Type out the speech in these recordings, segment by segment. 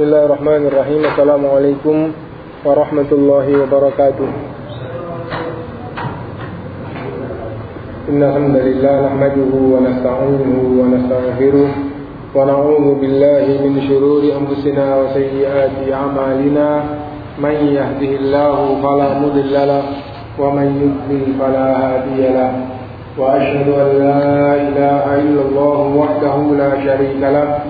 Bismillahirrahmanirrahim. Assalamualaikum warahmatullahi wabarakatuh. Inna hamdalillah nahmaduhu wa nasta'inuhu wa nastaghfiruh wa na'udzu billahi min shururi anfusina wa sayyiati a'malina. Man yahdihillahu fala mudilla lahu wa man yudlil fala hadiya lahu. Wa ashhadu an la ilaha illallah wahdahu la sharika lahu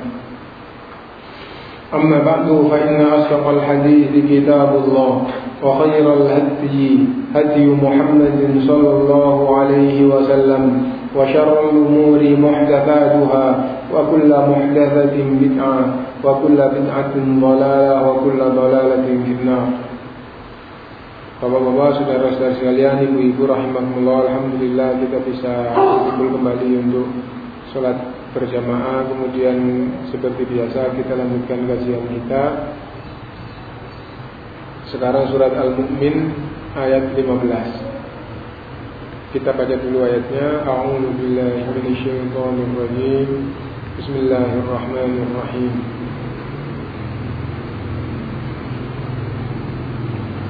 أما بعد فإن أصدق الحديث كتاب الله وخير الهدي هدي محمد صلى الله عليه وسلم وشر الأمور محدثاتها وكل محدثة بدعة وكل بدعة ضلالة وكل ضلالة في النار. Bapak-bapak, saudara-saudara sekalian, ibu-ibu rahimahullah, alhamdulillah kita bisa kumpul kembali untuk sholat berjamaah. Kemudian seperti biasa kita lanjutkan kajian kita. Sekarang surat Al-Mu'min ayat 15. Kita baca dulu ayatnya. A'udzu billahi minasyaitonir rajim. Bismillahirrahmanirrahim.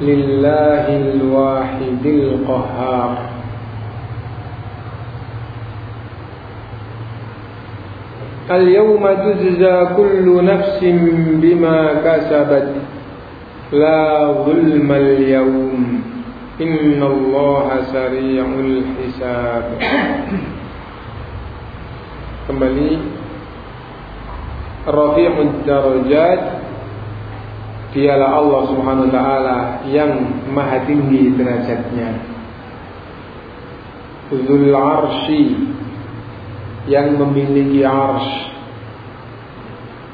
لله الواحد القهار. اليوم تجزى كل نفس بما كسبت. لا ظلم اليوم. إن الله سريع الحساب. Kembali. Rafi'ud Darajat. Dialah Allah subhanahu wa ta'ala Yang maha tinggi derajatnya. Zul arshi Yang memiliki arsh.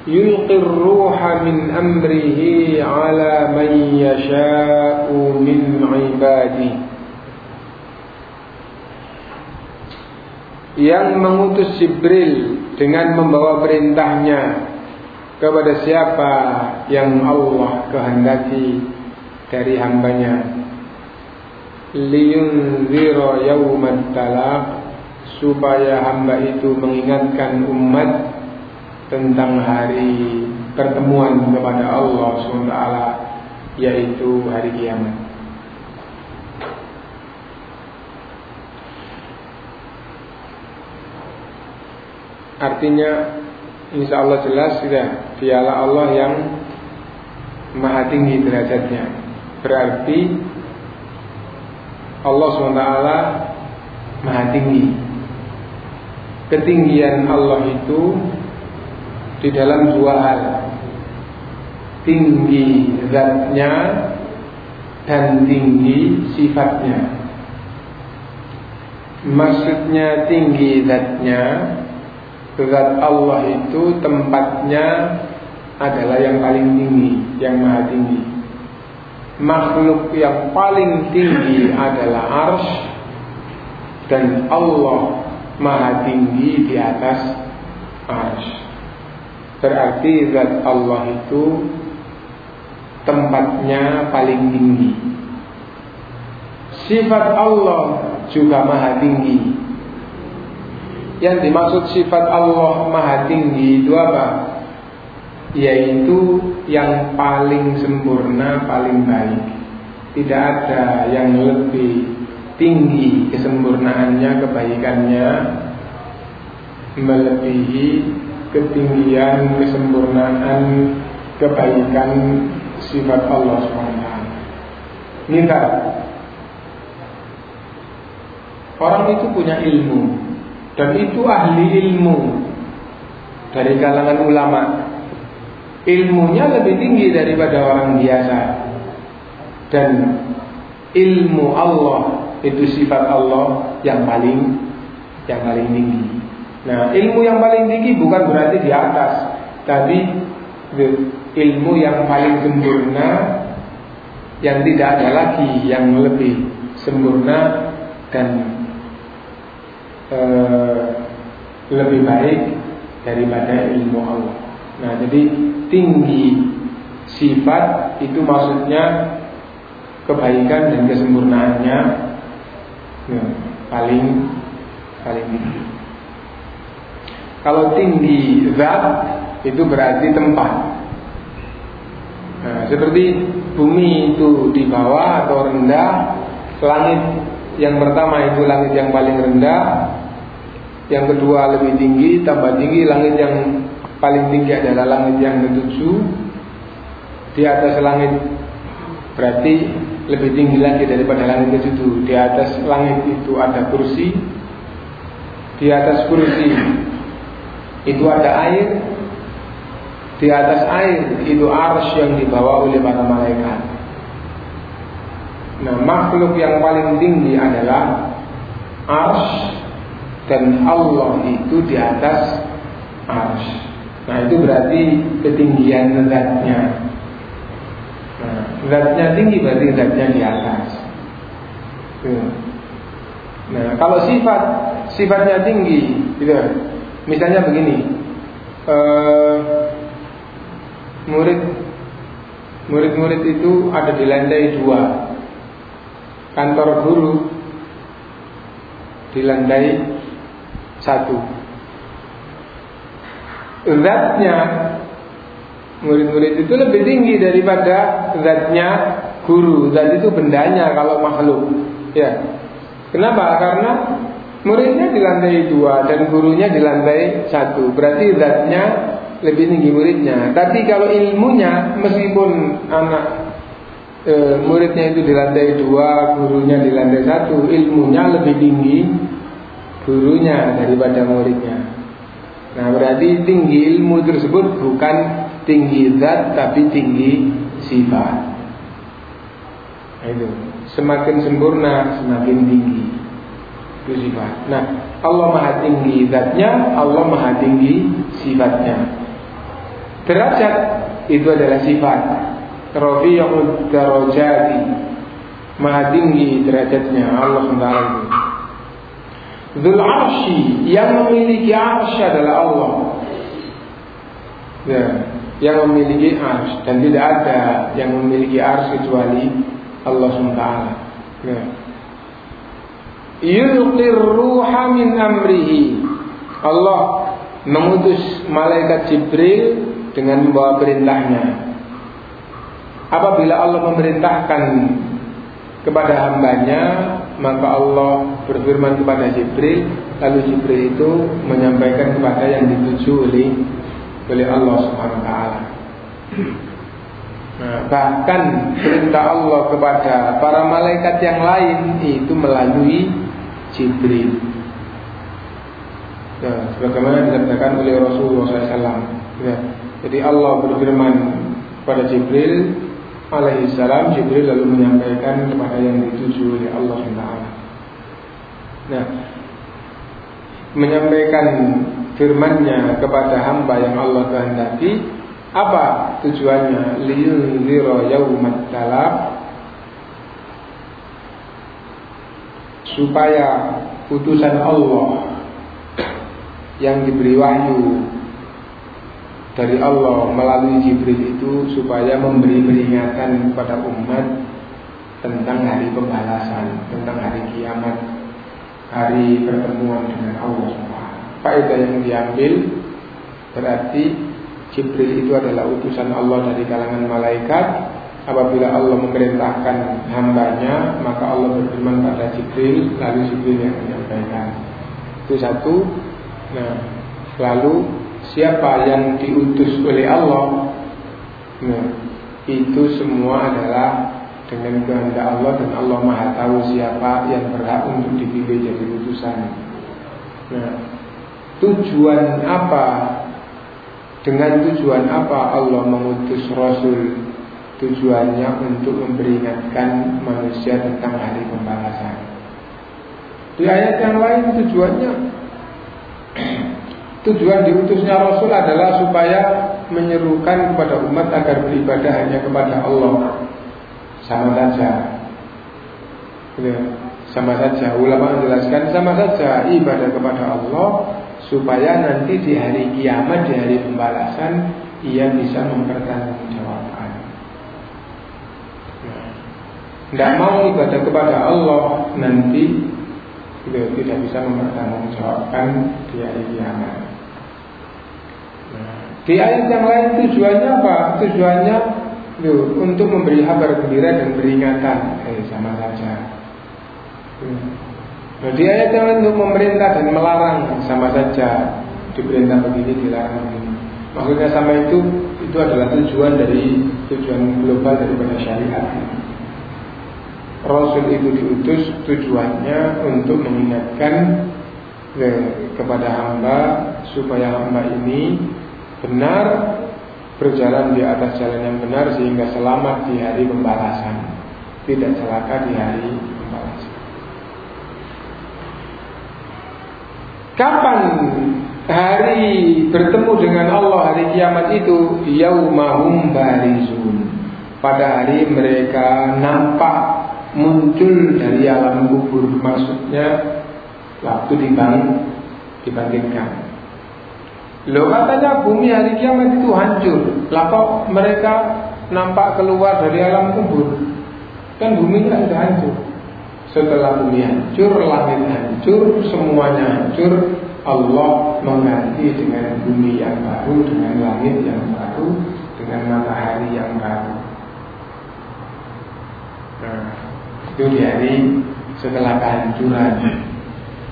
Yulqir ruha min amrihi Ala man yasha'u min ibadi Yang mengutus Jibril Dengan membawa perintahnya kepada siapa yang Allah kehendaki dari hambanya. Liyunzira yaumat talaq supaya hamba itu mengingatkan umat tentang hari pertemuan kepada Allah SWT yaitu hari kiamat. Artinya insya Allah jelas sudah dialah Allah yang maha tinggi derajatnya. Berarti Allah SWT maha tinggi. Ketinggian Allah itu di dalam dua hal. Tinggi zatnya dan tinggi sifatnya. Maksudnya tinggi zatnya Zat Allah itu tempatnya adalah yang paling tinggi, yang maha tinggi. Makhluk yang paling tinggi adalah arsh dan Allah maha tinggi di atas arsh. Berarti zat Allah itu tempatnya paling tinggi. Sifat Allah juga maha tinggi yang dimaksud sifat Allah Maha Tinggi itu apa? Yaitu yang paling sempurna, paling baik. Tidak ada yang lebih tinggi kesempurnaannya, kebaikannya melebihi ketinggian kesempurnaan kebaikan sifat Allah SWT. Minta Orang itu punya ilmu dan itu ahli ilmu dari kalangan ulama. Ilmunya lebih tinggi daripada orang biasa. Dan ilmu Allah itu sifat Allah yang paling yang paling tinggi. Nah, ilmu yang paling tinggi bukan berarti di atas, tapi ilmu yang paling sempurna yang tidak ada lagi yang lebih sempurna dan Eh, lebih baik daripada ilmu Allah. Nah, jadi tinggi sifat itu maksudnya kebaikan dan kesempurnaannya ya, paling paling tinggi. Kalau tinggi zat itu berarti tempat. Nah, seperti bumi itu di bawah atau rendah, langit yang pertama itu langit yang paling rendah, yang kedua lebih tinggi, tambah tinggi langit yang paling tinggi adalah langit yang ketujuh. Di atas langit berarti lebih tinggi lagi daripada langit ketujuh. Di atas langit itu ada kursi. Di atas kursi itu ada air. Di atas air itu ars yang dibawa oleh para malaikat. Nah makhluk yang paling tinggi adalah Ars Dan Allah itu di atas Ars Nah itu berarti ketinggian zatnya. Nah zatnya tinggi berarti zatnya di atas. Nah kalau sifat Sifatnya tinggi gitu. Misalnya begini uh, Murid Murid-murid itu ada di lantai dua kantor guru di lantai satu. Zatnya murid-murid itu lebih tinggi daripada zatnya guru. Zat itu bendanya kalau makhluk. Ya. Kenapa? Karena muridnya di lantai dua dan gurunya di lantai satu. Berarti zatnya lebih tinggi muridnya. Tapi kalau ilmunya meskipun anak e, muridnya itu di lantai dua, gurunya di lantai satu, ilmunya lebih tinggi gurunya daripada muridnya. Nah berarti tinggi ilmu tersebut bukan tinggi zat tapi tinggi sifat. Nah, itu semakin sempurna semakin tinggi itu sifat. Nah Allah maha tinggi zatnya, Allah maha tinggi sifatnya. Derajat itu adalah sifat rafi'ud darajati. Maha tinggi derajatnya Allah itu Dzul arsy yang memiliki arsy adalah Allah. Ya, yang memiliki arsy dan tidak ada yang memiliki arsy kecuali Allah SWT ya. Yulqir ruha min amrihi. Allah mengutus malaikat Jibril dengan membawa perintahnya Apabila Allah memerintahkan kepada hambanya maka Allah berfirman kepada Jibril lalu Jibril itu menyampaikan kepada yang dituju oleh oleh Allah Subhanahu taala. Nah, bahkan perintah Allah kepada para malaikat yang lain itu melalui Jibril. Ya, sebagaimana dikatakan oleh Rasulullah SAW. Ya, jadi Allah berfirman kepada Jibril, alaihi salam Jibril lalu menyampaikan kepada yang dituju oleh Allah SWT. Nah, menyampaikan firman-Nya kepada hamba yang Allah kehendaki, apa tujuannya? Liyunzira yaumat talab supaya putusan Allah yang diberi wahyu dari Allah melalui Jibril itu supaya memberi peringatan kepada umat tentang hari pembalasan, tentang hari kiamat, hari pertemuan dengan Allah faedah yang diambil berarti Jibril itu adalah utusan Allah dari kalangan malaikat. Apabila Allah memerintahkan hambanya maka Allah berfirman pada Jibril lalu Jibril yang menyampaikan. Itu satu. Nah lalu siapa yang diutus oleh Allah nah itu semua adalah dengan kehendak Allah dan Allah Maha tahu siapa yang berhak untuk dipilih jadi utusan. Nah, tujuan apa dengan tujuan apa Allah mengutus Rasul? Tujuannya untuk memperingatkan manusia tentang hari pembalasan. Di ayat yang lain tujuannya Tujuan diutusnya Rasul adalah supaya menyerukan kepada umat agar beribadah hanya kepada Allah sama saja. Ya, sama saja. Ulama menjelaskan sama saja ibadah kepada Allah supaya nanti di hari kiamat, di hari pembalasan ia bisa mempertanggungjawabkan. Tidak mau ibadah kepada Allah nanti itu tidak bisa mempertanggungjawabkan di hari kiamat. Di ayat yang lain tujuannya apa? Tujuannya Loh, untuk memberi kabar gembira dan peringatan eh, sama saja. Nah, di ayat yang untuk memerintah dan melarang sama saja diperintah begini dilarang begini. Maksudnya sama itu itu adalah tujuan dari tujuan global daripada syariat. Rasul itu diutus tujuannya untuk mengingatkan eh, kepada hamba supaya hamba ini benar berjalan di atas jalan yang benar sehingga selamat di hari pembalasan, tidak celaka di hari pembalasan. Kapan hari bertemu dengan Allah hari kiamat itu? Yaumahum barizun. Pada hari mereka nampak muncul dari alam kubur, maksudnya waktu dibang dibangkitkan. Loh katanya bumi hari kiamat itu hancur. Kok mereka nampak keluar dari alam kubur? Kan bumi kan sudah hancur. Setelah bumi hancur, langit hancur, semuanya hancur. Allah mengganti dengan bumi yang baru, dengan langit yang baru, dengan matahari yang baru. Nah, itu di hari setelah kehancuran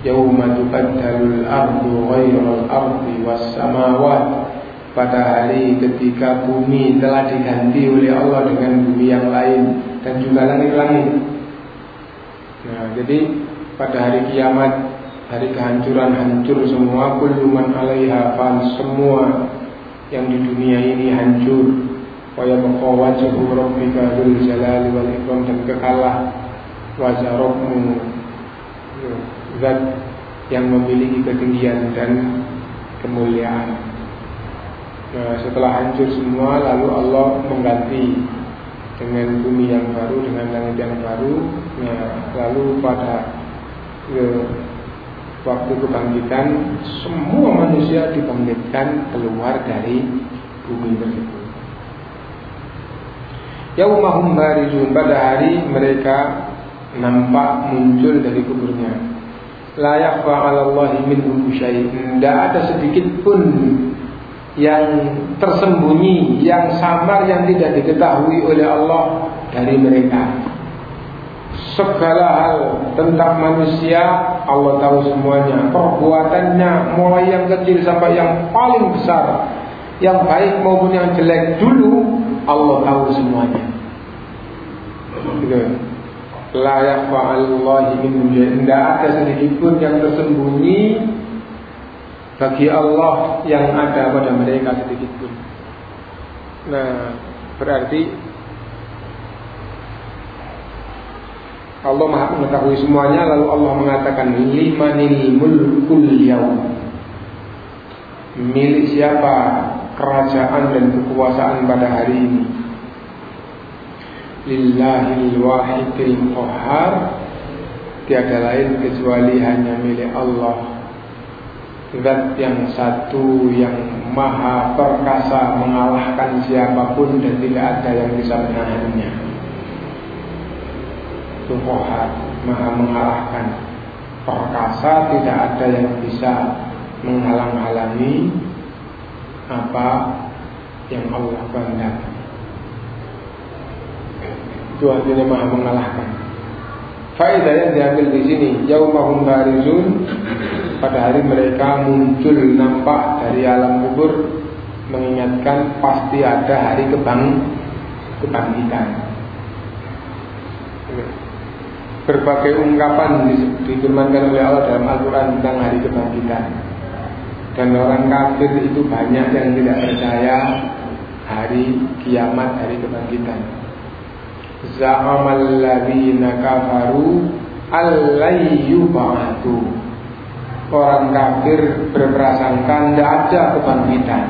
tubaddalul ardu ghairal ardi was samawat pada hari ketika bumi telah diganti oleh Allah dengan bumi yang lain dan juga langit-langit. Nah, jadi pada hari kiamat, hari kehancuran hancur semua, kullu man 'alaiha fan, semua yang di dunia ini hancur. Wa yabqa wajhu rabbika dzul jalali wal ikram dan kekalah wajah Rabbmu zat yang memiliki ketinggian dan kemuliaan. Nah, setelah hancur semua, lalu Allah mengganti dengan bumi yang baru, dengan langit yang baru. Nah, lalu pada ya, waktu kebangkitan, semua manusia dibangkitkan keluar dari bumi tersebut. Yaumahum barizun pada hari mereka nampak muncul dari kuburnya la yakhfa 'ala Allah minhum syai'un. Tidak ada sedikit pun yang tersembunyi, yang samar yang tidak diketahui oleh Allah dari mereka. Segala hal tentang manusia Allah tahu semuanya. Perbuatannya mulai yang kecil sampai yang paling besar, yang baik maupun yang jelek dulu Allah tahu semuanya. Gitu la yakhfa 'alallahi minhum Tidak ada sedikit pun yang tersembunyi bagi Allah yang ada pada mereka sedikit pun. Nah, berarti Allah Maha mengetahui semuanya lalu Allah mengatakan limanil mulkul yaum. Milik siapa kerajaan dan kekuasaan pada hari ini? Lillahil wahidil qahar tiada lain kecuali hanya milik Allah. Zat yang satu yang maha perkasa mengalahkan siapa pun dan tidak ada yang bisa menahannya Itu maha mengalahkan. Perkasa tidak ada yang bisa menghalang-halangi apa yang Allah kehendaki. Itu artinya maha mengalahkan. Faedah yang diambil di sini, yaumahum barizun pada hari mereka muncul nampak dari alam kubur mengingatkan pasti ada hari kebang kebangkitan. Berbagai ungkapan difirmankan oleh Allah dalam Al-Quran tentang hari kebangkitan. Dan orang kafir itu banyak yang tidak percaya hari kiamat, hari kebangkitan. Za'amal ladhina kafaru allayyubatu Orang kafir berprasangka tidak ada kebangkitan.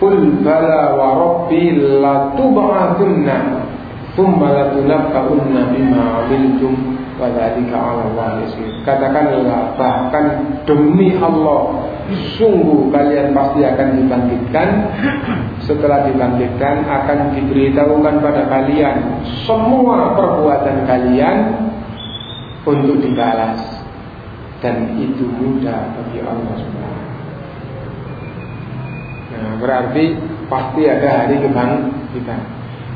Qul bala wa rabbi latub'atunna Thumma latunabba'unna bima amiltum Wadhalika ala Allah yasir Katakanlah bahkan demi Allah Sungguh kalian pasti akan dibangkitkan. Setelah dibangkitkan akan diberitahukan pada kalian Semua perbuatan kalian Untuk dibalas. Dan itu mudah bagi Allah SWT Nah berarti pasti ada hari kebangkitan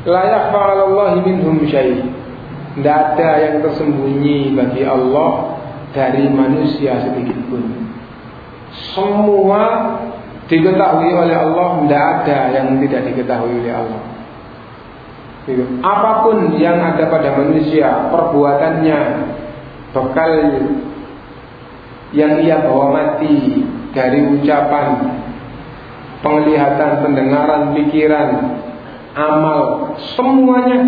Layak fa'alallahi minhum syait tidak ada yang tersembunyi bagi Allah dari manusia sedikit pun. Semua diketahui oleh Allah, tidak ada yang tidak diketahui oleh Allah. Gitu. Apa pun yang ada pada manusia, perbuatannya, bekal yang ia bawa mati dari ucapan, penglihatan, pendengaran, pikiran, amal, semuanya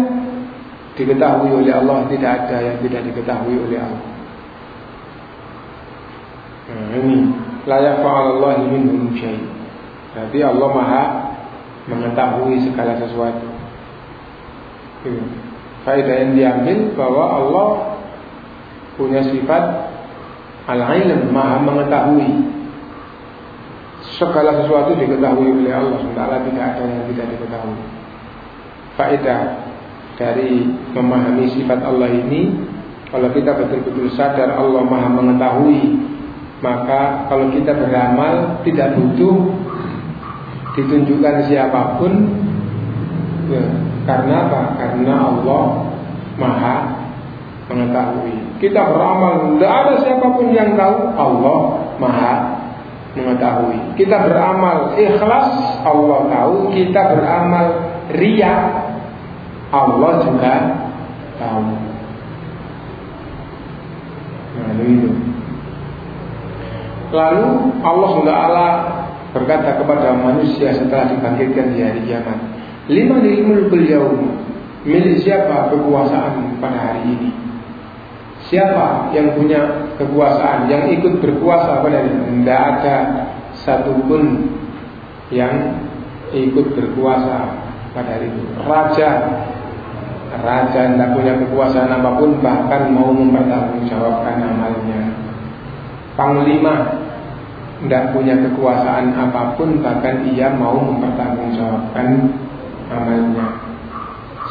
diketahui oleh Allah tidak ada yang tidak diketahui oleh Allah. Nah, ini layak Allah minhum syai. Berarti Allah Maha mengetahui segala sesuatu. Gitu. Faedah yang diambil bahwa Allah punya sifat al-ilm, Maha mengetahui. Segala sesuatu diketahui oleh Allah Sementara tidak ada yang tidak diketahui Faedah dari memahami sifat Allah ini kalau kita betul-betul sadar Allah maha mengetahui maka kalau kita beramal tidak butuh ditunjukkan siapa pun ya, karena apa? karena Allah maha mengetahui kita beramal tidak ada siapa pun yang tahu Allah maha mengetahui kita beramal ikhlas Allah tahu kita beramal riak Allah juga tahu. Nah, itu. Lalu Allah SWT berkata kepada manusia setelah dibangkitkan di hari kiamat, lima ilmu beliau milik siapa kekuasaan pada hari ini? Siapa yang punya kekuasaan, yang ikut berkuasa pada hari ini? Tidak ada satupun yang ikut berkuasa pada hari itu. Raja Raja tidak punya kekuasaan apa pun bahkan mau mempertanggungjawabkan amalnya. Panglima tidak punya kekuasaan apa pun bahkan ia mau mempertanggungjawabkan amalnya.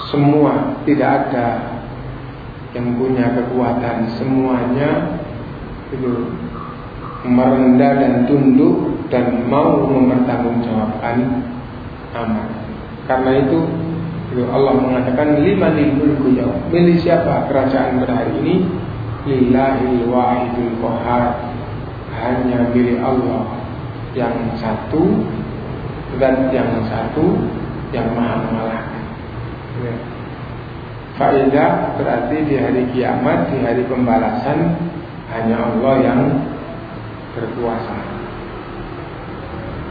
Semua tidak ada yang punya kekuatan, semuanya itu merendah dan tunduk dan mau mempertanggungjawabkan amal. Karena itu Allah mengatakan lima mulku yaum. Milik siapa kerajaan pada hari ini? Lillahil wahidul qahar. Milik Allah yang satu dan yang satu yang maha mengalahkan. Ya. Faedah berarti di hari kiamat, di hari pembalasan hanya Allah yang berkuasa.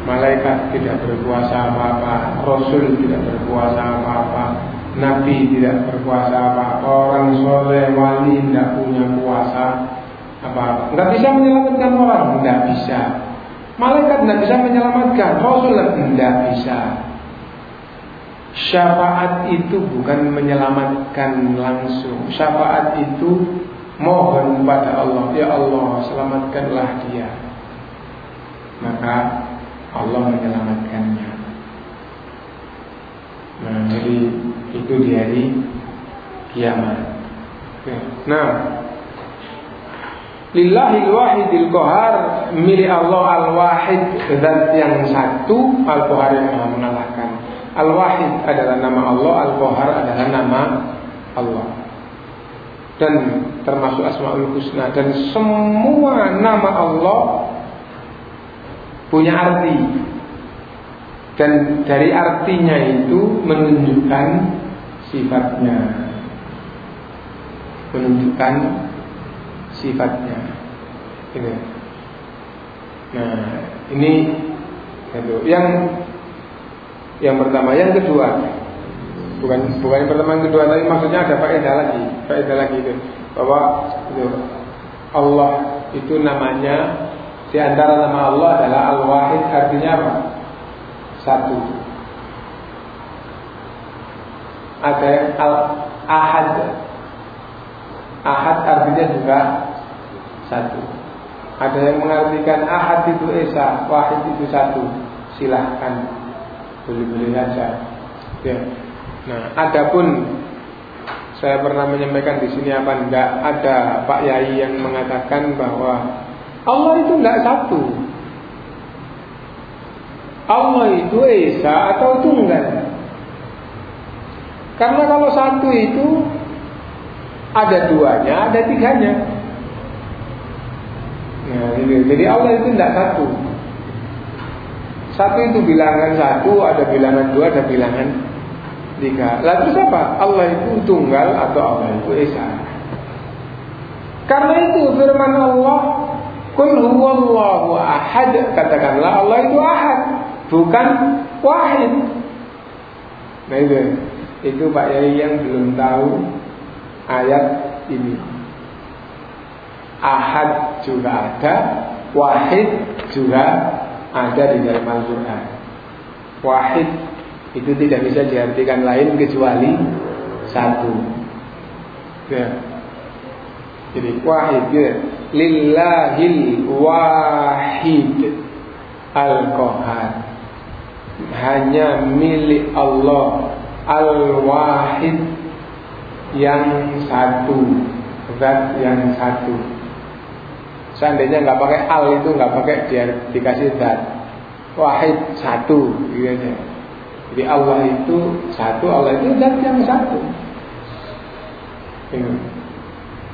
Malaikat tidak berkuasa apa-apa Rasul tidak berkuasa apa-apa Nabi tidak berkuasa apa-apa Orang soleh, wali tidak punya kuasa apa-apa Tidak bisa menyelamatkan orang. Tidak bisa. Malaikat tidak bisa menyelamatkan. Rasul tidak bisa. Syafaat itu bukan menyelamatkan langsung. Syafaat itu mohon pada Allah. Ya Allah selamatkanlah dia. Maka Allah menyelamatkannya. Nah, jadi itu di hari kiamat. Nah, Lillahi wahidil kohar milik Allah al-wahid dan yang satu al-kohar yang maha mengalahkan. Al-wahid adalah nama Allah, al-kohar adalah nama Allah. Dan termasuk asmaul husna dan semua nama Allah punya arti. Dan dari artinya itu menunjukkan sifatnya. Menunjukkan sifatnya. Ini. Nah, ini itu. Yang yang pertama, yang kedua. Bukan bukan yang pertama yang kedua, tapi maksudnya ada faedah lagi, faedah lagi itu bahwa itu, Allah itu namanya di antara nama Allah adalah Al-Wahid artinya apa? Satu. Ada Al-Ahad Ahad artinya juga satu. Ada yang mengartikan ahad itu esa, wahid itu satu. Silahkan, boleh-boleh saja. Ya. Nah, adapun saya pernah menyampaikan di sini apa enggak ada Pak Yai yang mengatakan bahwa Allah itu enggak satu. Allah itu esa atau tunggal. Karena kalau satu itu ada duanya, ada tiganya. Nah, ini. Jadi Allah itu tidak satu. Satu itu bilangan satu, ada bilangan dua, ada bilangan tiga. Lalu siapa? Allah itu tunggal atau Allah itu esa. Karena itu firman Allah, Kul huwallahu ahad. Katakanlah Allah itu ahad, bukan wahid. Nah itu, itu Pak Yai yang belum tahu ayat ini. Ahad juga ada, wahid juga ada di dalam Al-Quran. Wahid itu tidak bisa diartikan lain kecuali satu. Ya. Jadi wahid ya. Lillahil wahid al-qahar. Hanya milik Allah al-wahid yang satu zat yang satu seandainya nggak pakai al itu nggak pakai dia dikasih zat. Wahid satu gitu aja jadi Allah itu satu Allah itu zat yang satu. Ini.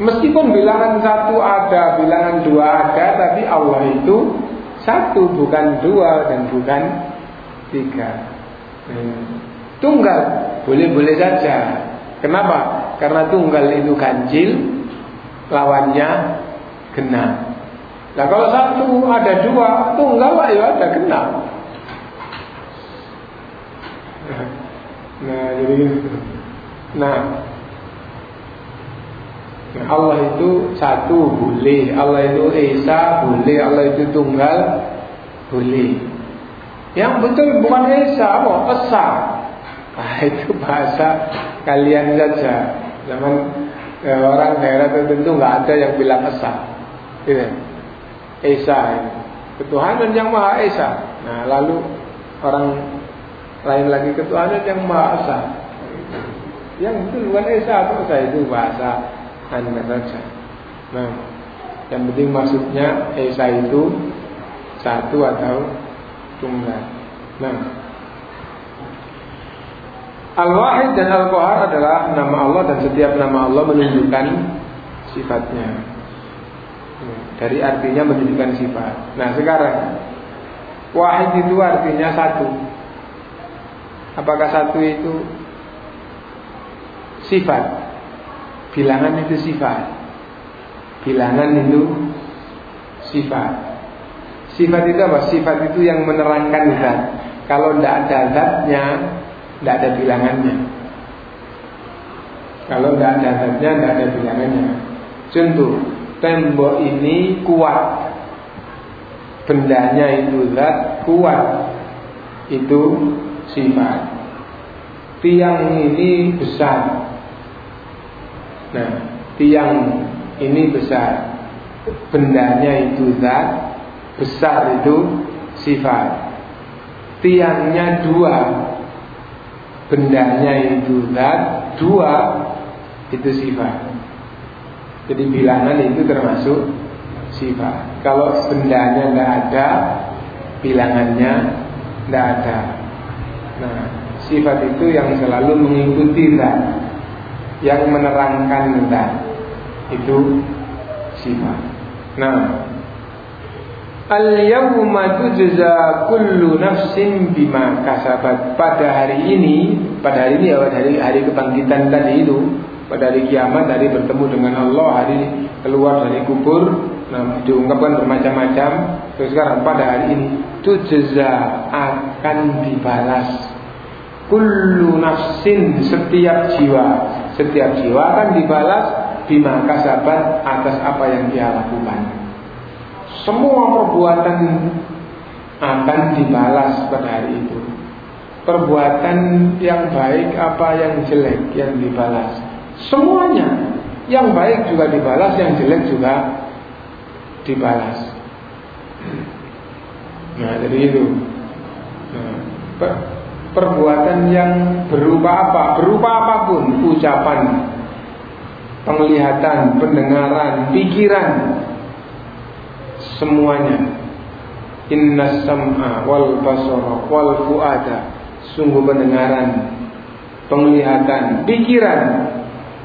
meskipun bilangan satu ada bilangan dua ada tapi Allah itu satu bukan dua dan bukan tiga. Tunggal boleh-boleh saja. Kenapa? Karena tunggal itu ganjil, lawannya genap. Nah kalau satu ada dua, tunggal ya ada genap. Nah jadi Nah Nah, Allah itu satu boleh, Allah itu Esa boleh, Allah itu tunggal boleh. Yang betul bukan Esa, apa? Esa. Nah, itu bahasa kalian saja. Zaman eh, orang daerah tertentu nggak ada yang bilang esa, gitu. Esa, ini. ketuhanan yang maha esa. Nah lalu orang lain lagi ketuhanan yang maha esa. Yang itu bukan esa atau esa itu bahasa hanya saja. Nah, yang penting maksudnya esa itu satu atau tunggal. Nah, Al-Wahid dan Al-Qahar adalah nama Allah dan setiap nama Allah menunjukkan sifatnya. Dari artinya menunjukkan sifat. Nah sekarang Wahid itu artinya satu. Apakah satu itu sifat? Bilangan itu sifat. Bilangan itu sifat. Sifat itu apa? Sifat itu yang menerangkan zat. Kalau tidak ada zatnya, tidak ada bilangannya. Kalau tidak ada zatnya, tidak ada bilangannya. Contoh, tembok ini kuat. Bendanya itu zat kuat. Itu sifat. Tiang ini besar. Nah, tiang ini besar. Bendanya itu zat, besar itu sifat. Tiangnya dua, bendanya itu zat, dua itu sifat. Jadi bilangan itu termasuk sifat. Kalau bendanya tidak ada, bilangannya tidak ada. Nah, sifat itu yang selalu mengikuti zat, yang menerangkan zat itu sifat. Nah, Al-yawma tujza kullu nafsin bima kasabat. Pada hari ini, pada hari ini ya hari hari kebangkitan tadi itu, pada hari kiamat hari bertemu dengan Allah, hari keluar dari kubur, nah diungkapkan bermacam-macam. Terus sekarang pada hari ini tujza akan dibalas kullu nafsin setiap jiwa, setiap jiwa akan dibalas bima kasabat atas apa yang dia lakukan semua perbuatan akan dibalas pada hari itu. Perbuatan yang baik apa yang jelek yang dibalas. Semuanya. Yang baik juga dibalas, yang jelek juga dibalas. Nah, jadi itu. Nah, per perbuatan yang berupa apa? Berupa apa pun, ucapan, penglihatan, pendengaran, pikiran, semuanya inna sam'a wal basara wal fuada sungguh pendengaran penglihatan pikiran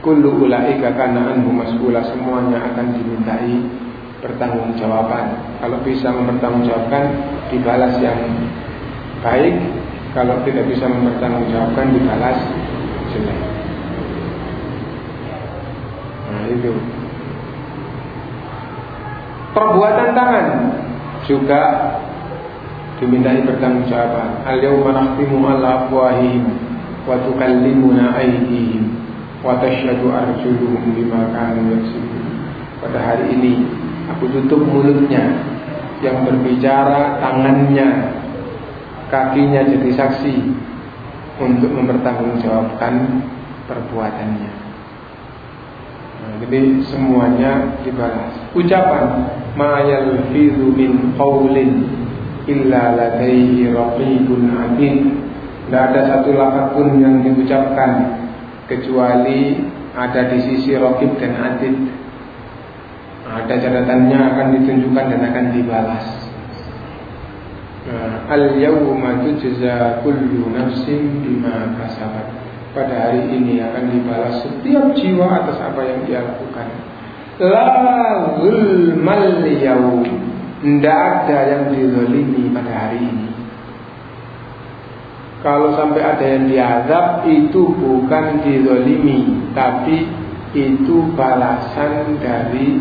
kullu ulaika kana anhu mas'ula. Semuanya akan dimintai pertanggungjawaban. Kalau bisa mempertanggungjawabkan dibalas yang baik. Kalau tidak bisa mempertanggungjawabkan dibalas jelek. Nah itu. Perbuatan tangan juga dimintai pertanggungjawaban. Al-yawma nakhtimu ala afwahihim wa tukallimuna aydihim tashhadu arjuluhum bima kanu yaksubun. Pada hari ini aku tutup mulutnya yang berbicara tangannya kakinya jadi saksi untuk mempertanggungjawabkan perbuatannya. Nah, jadi semuanya dibalas. Ucapan ma yalfizu min qawlin illa ladaihi raqibun tidak ada satu lafaz pun yang diucapkan kecuali ada di sisi raqib dan atid ada catatannya akan ditunjukkan dan akan dibalas. Nah, al yawma tujza kullu nafsin bima kasabat. Pada hari ini akan dibalas setiap jiwa atas apa yang dia lakukan. La zulmal yaum Tidak ada yang dizalimi pada hari ini Kalau sampai ada yang diazab Itu bukan dizalimi Tapi itu balasan dari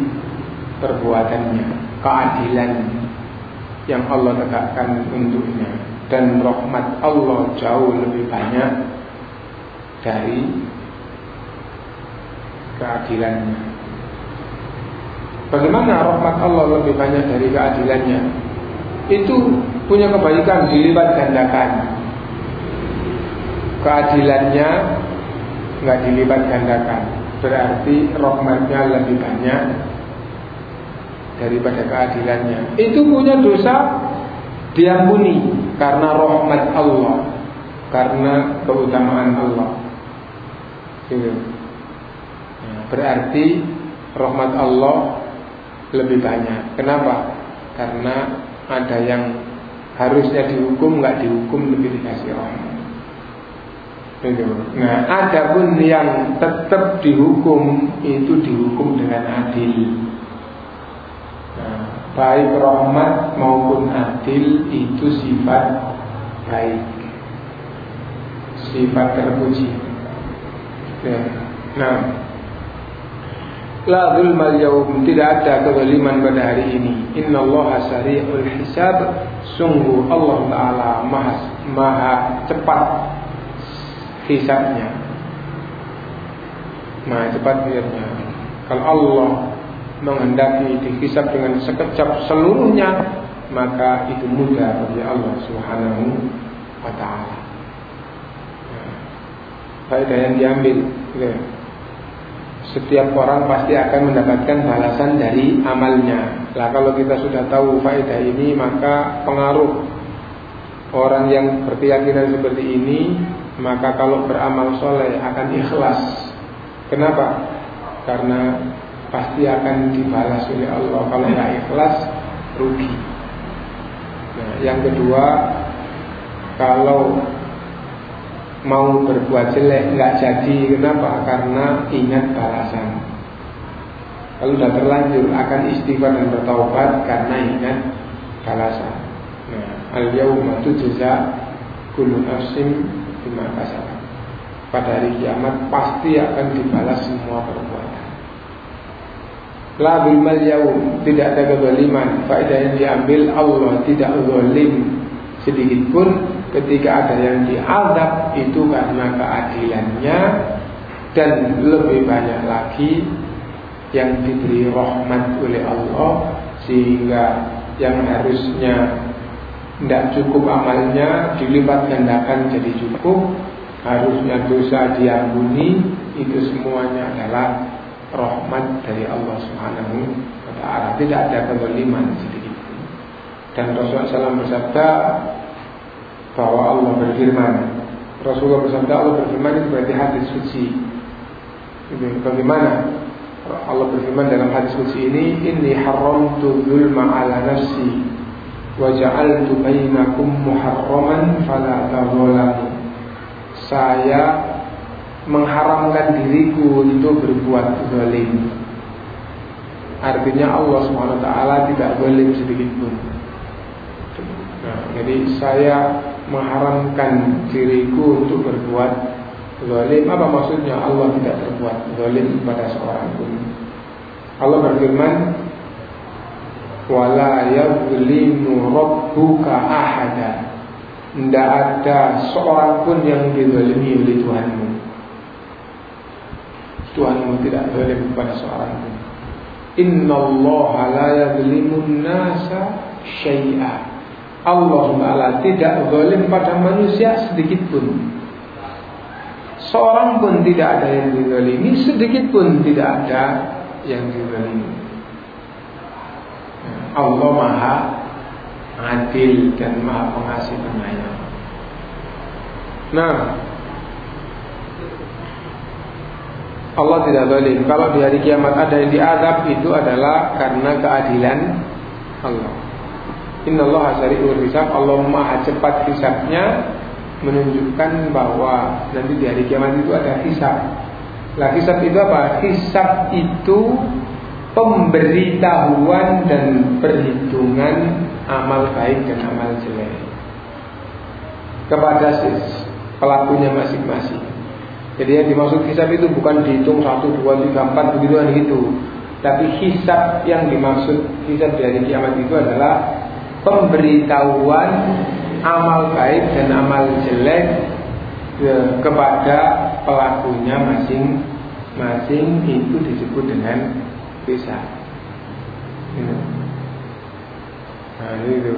perbuatannya Keadilan Yang Allah tegakkan untuknya. Dan rahmat Allah jauh lebih banyak Dari keadilannya. Bagaimana rahmat Allah lebih banyak dari keadilannya? Itu punya kebaikan dilipat gandakan Keadilannya nggak dilipat gandakan Berarti rahmatnya lebih banyak Daripada keadilannya Itu punya dosa Diampuni Karena rahmat Allah Karena keutamaan Allah gitu. Nah, berarti rahmat Allah lebih banyak. Kenapa? Karena ada yang harusnya dihukum nggak dihukum lebih dikasih rahmat. Nah, ada pun yang tetap dihukum itu dihukum dengan adil. Nah, baik rahmat maupun adil itu sifat baik, sifat terpuji. Nah, La zulmal yaum Tidak ada kezaliman pada hari ini. Inna Allah sari'ul hisab. Sungguh Allah Ta'ala maha, maha cepat Hisabnya Maha cepat hisabnya Kalau Allah menghendaki dihisab dengan sekejap seluruhnya Maka itu mudah bagi Allah Subhanahu wa ta'ala. Nah, Faedah yang diambil ya. Setiap orang pasti akan mendapatkan balasan dari amalnya. Lah kalau kita sudah tahu faedah ini maka pengaruh orang yang berkeyakinan seperti ini maka kalau beramal soleh akan ikhlas. Kenapa? Karena pasti akan dibalas oleh Allah. Kalau nggak ikhlas, rugi. Nah, yang kedua, kalau mau berbuat jelek nggak jadi, kenapa? Karena ingat balasan. Kalau sudah terlanjur akan istighfar dan bertaubat karena ingat balasan. Nah, al yauma tujza kullu nafsin bima kasabat. Pada hari kiamat pasti akan dibalas semua perbuatan. La mal yaum tidak ada kezaliman. Faedah yang diambil Allah tidak zalim sedikit pun ketika ada yang diadab itu karena keadilannya dan lebih banyak lagi yang diberi rahmat oleh Allah sehingga yang harusnya tidak cukup amalnya dilipat gandakan jadi cukup. Harusnya dosa diampuni itu semuanya adalah rahmat dari Allah Subhanahu wa taala. Tidak ada kezaliman sedikit dan Rasulullah SAW bersabda bahwa Allah berfirman Rasulullah bersabda Allah berfirman itu berarti hadis suci. Itu bagaimana? Allah berfirman dalam hadis kunci ini, "Inni haramtu dzulma ala nafsi ja'altu bainakum muharraman fala tadzalamu." Saya mengharamkan diriku untuk berbuat zalim. Artinya Allah taala tidak zalim sedikit pun. Nah, jadi saya mengharamkan diriku untuk berbuat Zalim apa maksudnya Allah tidak berbuat zalim pada seorang pun Allah berfirman Wala yadlimu rabbuka ahada. Tidak ada seorang pun yang dizalimi oleh Tuhanmu. Tuhanmu tidak zalim kepada seorang pun. Inna Allah la yadlimun nasa syai'a. Allah Ta'ala tidak zalim pada manusia sedikit pun. Seorang pun tidak ada yang dizalimi, sedikit pun tidak ada yang dizalimi. Allah Maha adil dan Maha pengasih penyayang. Nah, Allah tidak zalim. Kalau di hari kiamat ada yang diadab itu adalah karena keadilan Allah. Inna Allah hisab. Allah maha cepat hisabnya menunjukkan bahwa nanti di hari kiamat itu ada hisab. Lah hisab itu apa? Hisab itu pemberitahuan dan perhitungan amal baik dan amal jelek kepada pelakunya masing-masing. Jadi yang dimaksud hisab itu bukan dihitung satu, dua, tiga, empat begitu kan gitu. Tapi hisab yang dimaksud hisab dari kiamat itu adalah pemberitahuan amal baik dan amal jelek kepada pelakunya masing-masing itu disebut dengan bisa. Nah itu.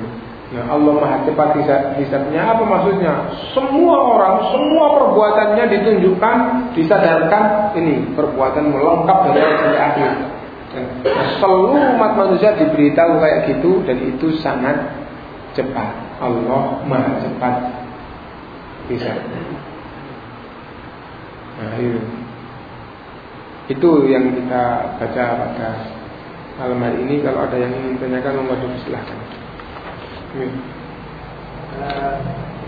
Nah Allah Maha cepat hisabnya apa maksudnya? Semua orang, semua perbuatannya ditunjukkan, disadarkan ini perbuatan melengkap dari awal sampai akhir. Seluruh umat manusia diberitahu kayak gitu dan itu sangat cepat. Allah maha cepat bisa. Nah, itu. Itu yang kita baca pada malam hari ini. Kalau ada yang ingin tanyakan, monggo silahkan. Hmm. Uh,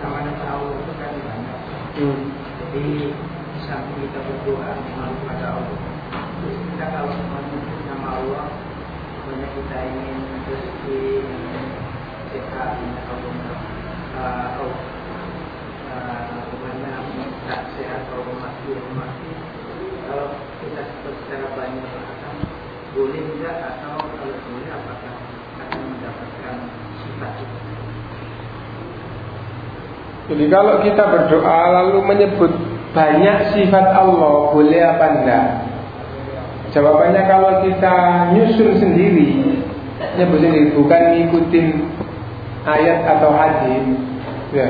namanya tahu itu kan banyak. Hmm. Jadi saat kita berdoa kepada Allah, terus kita kalau menyebut nama Allah, sebenarnya kita ingin rezeki, sehat, atau bagaimana tak sehat atau mati mati kalau kita secara banyak akan boleh tidak atau kalau boleh apakah akan mendapatkan sifat itu? Jadi kalau kita berdoa lalu menyebut banyak sifat Allah boleh apa enggak? Jawabannya kalau kita nyusun sendiri, nyebut sendiri bukan ngikutin ayat atau hadis ya.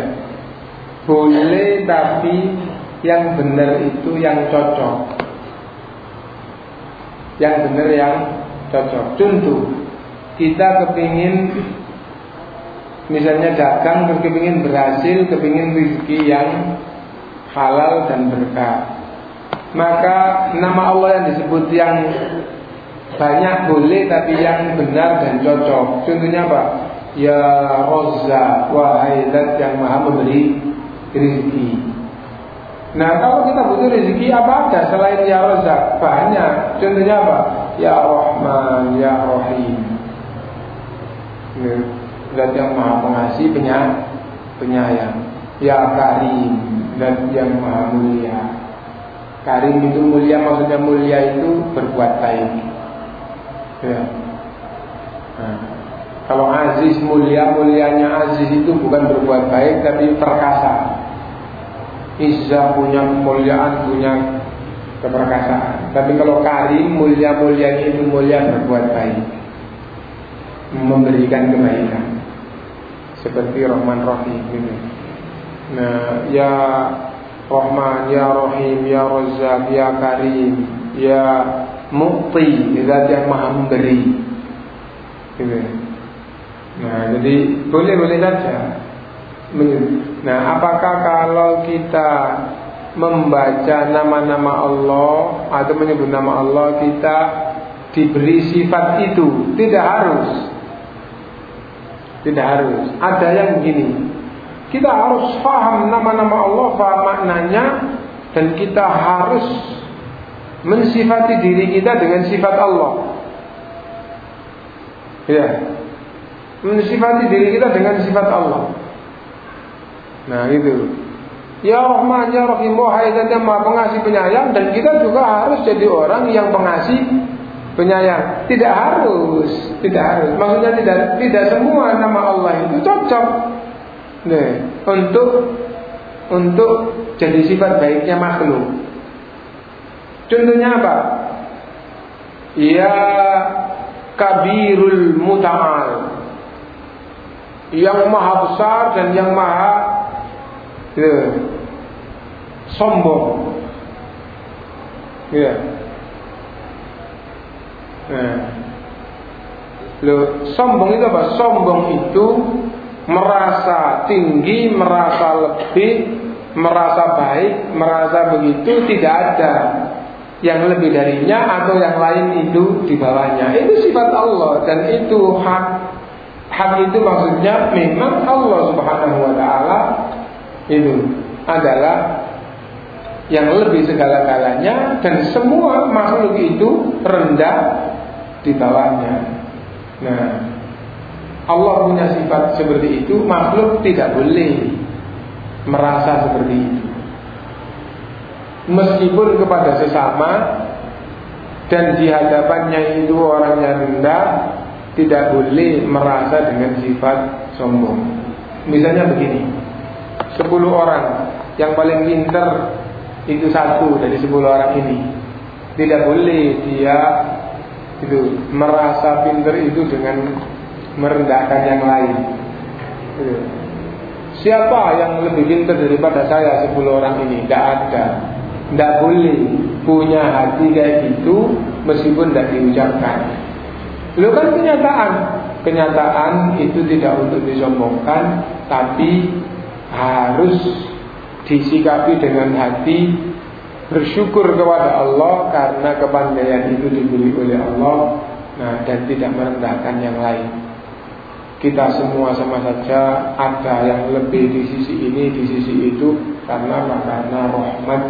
Boleh tapi yang benar itu yang cocok yang benar yang cocok contoh kita kepingin misalnya dagang kepingin berhasil kepingin rezeki yang halal dan berkah maka nama Allah yang disebut yang banyak boleh tapi yang benar dan cocok. Contohnya apa? Ya Rozza, wahai zat yang maha memberi rezeki. Nah kalau kita butuh rezeki apa ada selain Ya Rozza? Banyak. Contohnya apa? Ya Rahman, Ya Rahim. Zat yang maha pengasih, penyayang. Ya Karim, zat yang maha mulia. Karim itu mulia, maksudnya mulia itu berbuat baik. Ya. Nah, kalau aziz mulia, mulianya aziz itu bukan berbuat baik tapi perkasa. Izzah punya kemuliaan, punya keperkasaan. Tapi kalau karim, mulia-mulianya itu mulia berbuat baik. Memberikan kebaikan. Seperti Rahman Rahim ini. Nah, ya Rahman, ya Rahim, ya Razak, ya Karim, ya Mukti Zat yang maha memberi gitu. Nah jadi boleh-boleh saja Nah apakah kalau kita Membaca nama-nama Allah Atau menyebut nama Allah Kita diberi sifat itu Tidak harus Tidak harus Ada yang begini Kita harus paham nama-nama Allah Paham maknanya Dan kita harus mensifati diri kita dengan sifat Allah. Ya. Mensifati diri kita dengan sifat Allah. Nah, itu. Ya Rahman, Ya Rahim, wahai dan yang maha pengasih penyayang Dan kita juga harus jadi orang yang pengasih penyayang. Tidak harus Tidak harus. Maksudnya tidak tidak semua nama Allah itu cocok. Nih, Untuk Untuk jadi sifat baiknya makhluk. Contohnya apa? Ya kabirul muta'al. Yang maha besar dan yang maha ya, Sombong. Ya Nah. Loh, sombong itu apa? Sombong itu merasa tinggi, merasa lebih, merasa baik, merasa begitu tidak ada yang lebih darinya atau yang lain itu di bawahnya. Itu sifat Allah dan itu hak. Hak itu maksudnya memang Allah Subhanahu wa taala itu adalah yang lebih segala-galanya dan semua makhluk itu rendah di bawahnya. Nah, Allah punya sifat seperti itu, makhluk tidak boleh merasa seperti itu meskipun kepada sesama dan di hadapannya itu orangnya rendah tidak boleh merasa dengan sifat sombong. Misalnya begini, 10 orang yang paling pintar itu satu dari 10 orang ini. Tidak boleh dia itu merasa pintar itu dengan merendahkan yang lain. Gitu. Siapa yang lebih pintar daripada saya 10 orang ini? Tidak ada. Tidak boleh punya hati kayak gitu meskipun tidak diucapkan. Lu kan kenyataan, kenyataan itu tidak untuk disombongkan, tapi harus disikapi dengan hati bersyukur kepada Allah karena kepandaian itu diberi oleh Allah nah, dan tidak merendahkan yang lain. Kita semua sama saja ada yang lebih di sisi ini, di sisi itu karena karena rahmat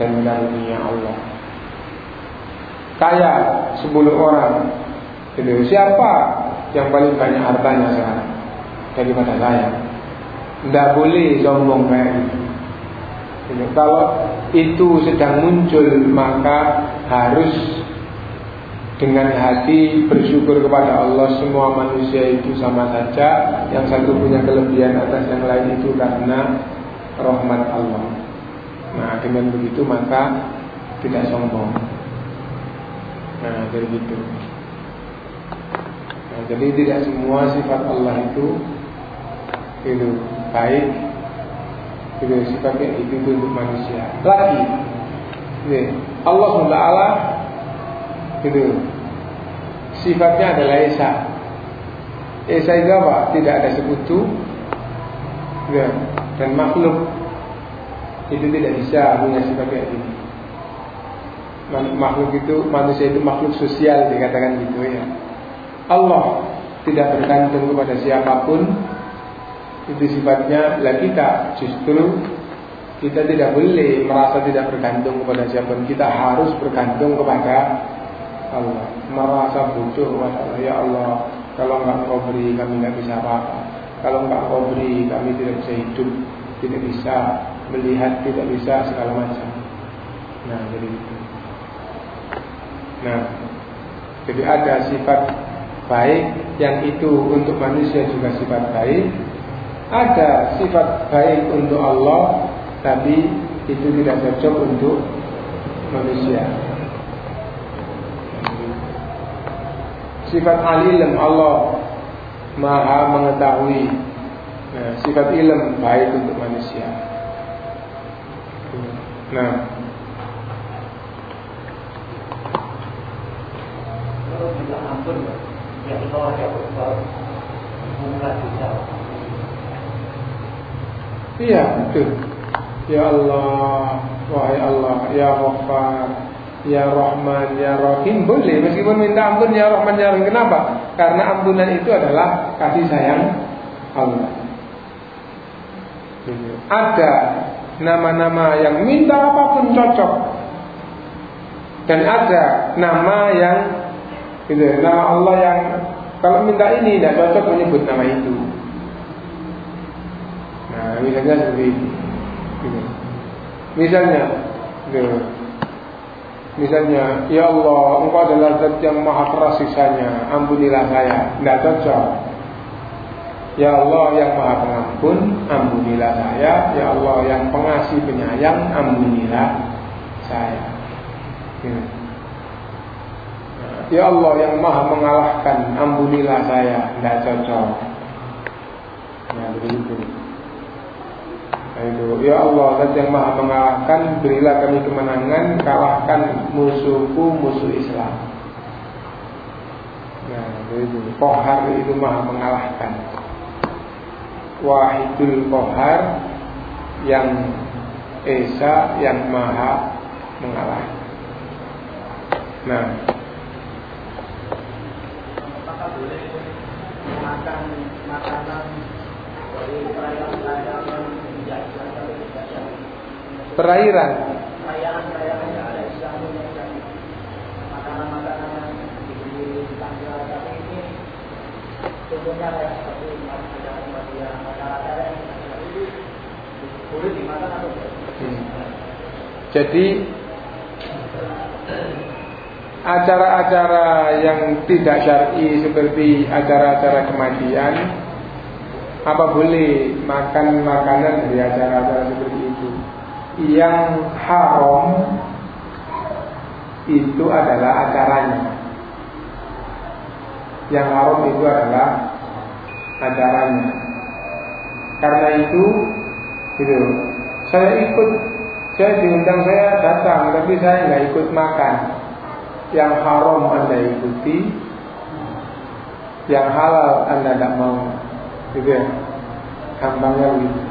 dan karunia Allah. Kaya 10 orang. Itu siapa yang paling banyak hartanya sekarang daripada saya? Tidak boleh sombong kayak itu. Gitu. Kalau itu sedang muncul maka harus dengan hati bersyukur kepada Allah semua manusia itu sama saja yang satu punya kelebihan atas yang lain itu karena rahmat Allah Nah dengan begitu maka tidak sombong. Nah jadi gitu. Nah, jadi tidak semua sifat Allah itu itu baik. Itu sifatnya itu, untuk manusia. Lagi, ini, Allah SWT itu sifatnya adalah Esa. Esa itu apa? Tidak ada sekutu ya, dan makhluk itu tidak bisa punya sifat kayak ini. makhluk itu manusia itu makhluk sosial dikatakan gitu ya. Allah tidak bergantung kepada siapa pun itu sifatnya lah kita justru kita tidak boleh merasa tidak bergantung kepada siapa pun. Kita harus bergantung kepada Allah. Merasa butuh kepada Allah ya Allah kalau enggak engkau beri kami enggak bisa apa-apa. Kalau enggak engkau beri kami tidak bisa hidup tidak bisa melihat tidak bisa segala macam. Nah jadi itu nah jadi ada sifat baik yang itu untuk manusia juga sifat baik ada sifat baik untuk Allah tapi itu tidak cocok untuk manusia. Sifat alim Allah maha mengetahui. Nah, sifat ilm baik untuk manusia. Nah. Kalau minta ampun ya Allah ya Allah Iya betul Ya Allah Wahai Allah Ya Ghaffar Ya Rahman, Ya Rahim boleh meskipun minta ampun Ya Rahman, Ya Rahim. Kenapa? Karena ampunan itu adalah kasih sayang Allah. Ada nama-nama yang minta apa pun cocok dan ada nama yang gitu, nama Allah yang kalau minta ini tidak cocok menyebut nama itu. Nah, misalnya seperti ini. Misalnya, gitu. Misalnya, Ya Allah, Engkau adalah zat yang maha keras sisanya, ampunilah saya. Tidak cocok. Ya Allah yang maha pengampun, ampunilah saya. Ya Allah yang pengasih penyayang, ampunilah saya. Gitu. Ya Allah yang maha mengalahkan, ampunilah saya. Tidak cocok. Ya begitu. Itu, ya Allah, Zat yang Maha mengalahkan, berilah kami kemenangan, kalahkan musuhku, musuh Islam. Nah, itu Kohar itu Maha mengalahkan. Wahidul Kohar yang Esa yang Maha mengalahkan. Nah, apakah boleh makan makanan dari perayaan-perayaan perairan. Jadi acara-acara yang tidak syar'i seperti acara-acara kematian apa boleh makan makanan dari acara-acara seperti itu? Yang haram itu adalah acaranya. Yang haram itu adalah acaranya. Karena itu gitu. Saya ikut saya diundang saya datang tapi saya nggak ikut makan. Yang haram anda ikuti yang halal anda tidak mau gitu ya. Gampangnya gitu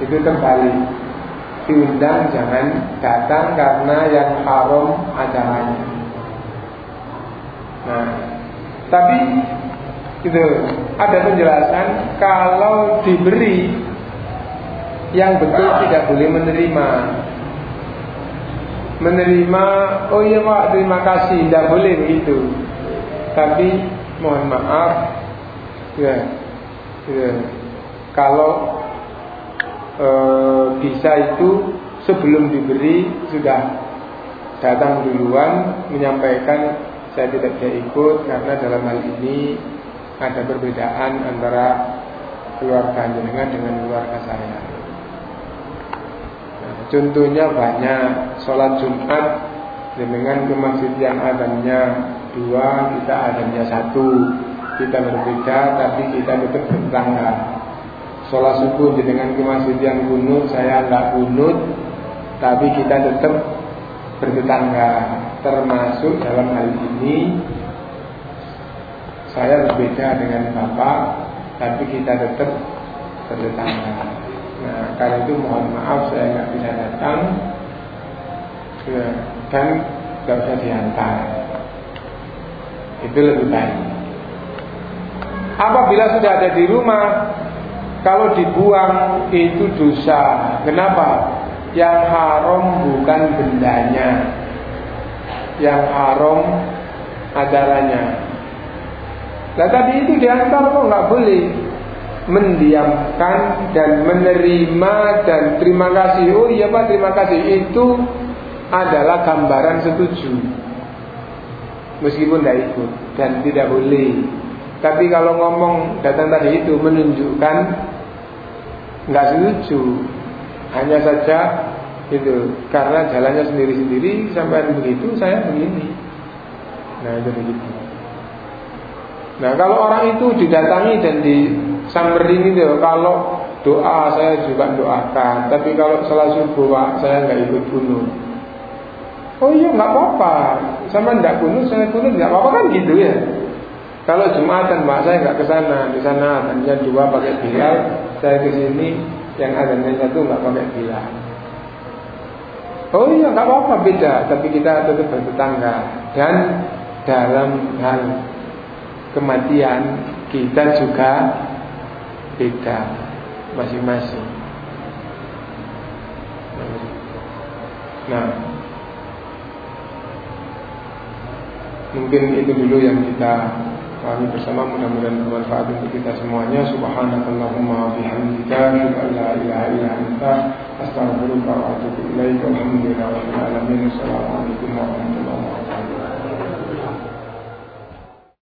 itu terbalik diundang jangan datang karena yang haram acaranya. Nah tapi itu ada penjelasan kalau diberi yang betul tidak boleh menerima. Menerima oh iya pak terima kasih. Tidak boleh begitu. Tapi mohon maaf. Ya Ya. Kalau e, bisa itu sebelum diberi sudah datang duluan menyampaikan saya tidak bisa ikut karena dalam hal ini ada perbedaan antara keluarga jenengan dengan keluarga saya. Nah, contohnya banyak sholat Jumat dengan ke masjid yang adanya dua kita adanya satu kita berbeda tapi kita tetap bertangga. Sholat subuh dengan ke masjid yang kunut saya nggak kunut tapi kita tetap bertetangga. Termasuk dalam hal ini saya berbeda dengan bapak tapi kita tetap bertetangga. Nah karena itu mohon maaf saya nggak bisa datang. Dan Gak usah diantar. Itu lebih baik Apabila sudah ada di rumah Kalau dibuang itu dosa Kenapa? Yang haram bukan bendanya Yang haram acaranya Nah tadi itu diantar kok nggak boleh mendiamkan dan menerima dan terima kasih. Oh iya Pak, terima kasih. Itu adalah gambaran setuju. Meskipun tidak ikut dan tidak boleh. Tapi kalau ngomong datang tadi itu menunjukkan nggak setuju. Hanya saja itu karena jalannya sendiri-sendiri sampai begitu saya begini. Nah itu begitu. Nah kalau orang itu didatangi dan disamperin itu kalau doa saya juga doakan, tapi kalau salah subuh saya nggak ikut bunuh. Oh iya nggak apa-apa, sama nggak bunuh saya bunuh nggak apa-apa kan gitu ya. Kalau jumatan mak saya nggak ke sana, di sana hanya dua pakai bilal, saya ke sini yang ada satu nggak pakai bilal. Oh iya nggak apa-apa beda, tapi kita tetap bertetangga dan dalam hal kematian kita juga beda masing-masing. Nah, Mungkin itu dulu yang kita pahami bersama mudah-mudahan bermanfaat untuk kita semuanya. Subhanakallahumma bihamdika asyhadu la ilaha illa anta astaghfiruka wa atubu ilaik. Assalamualaikum warahmatullahi